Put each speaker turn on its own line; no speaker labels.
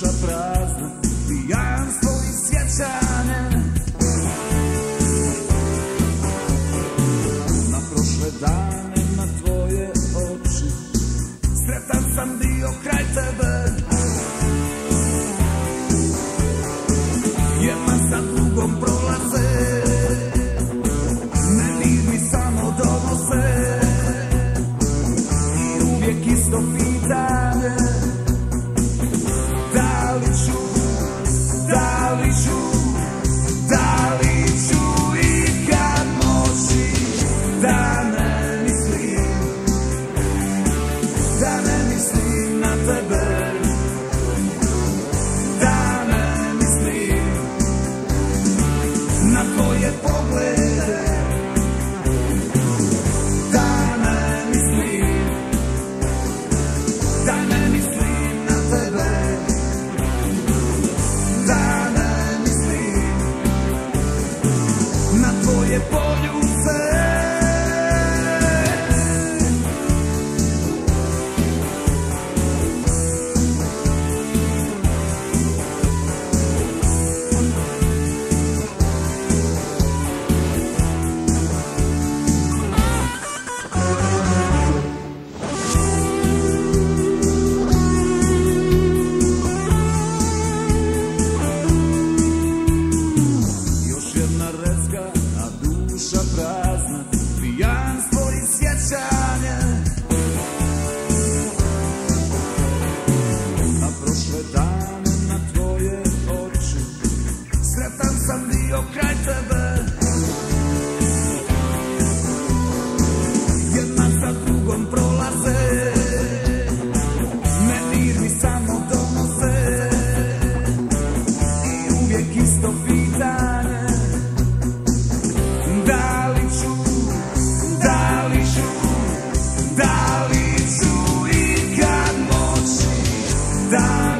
duša prazna Pijanstvo i sjećanje. Na prošle dane, na tvoje oči Sretan sam bio kraj tebe. Jedna za drugom prolaze Meni mi samo donose. I uvijek isto pitaj die.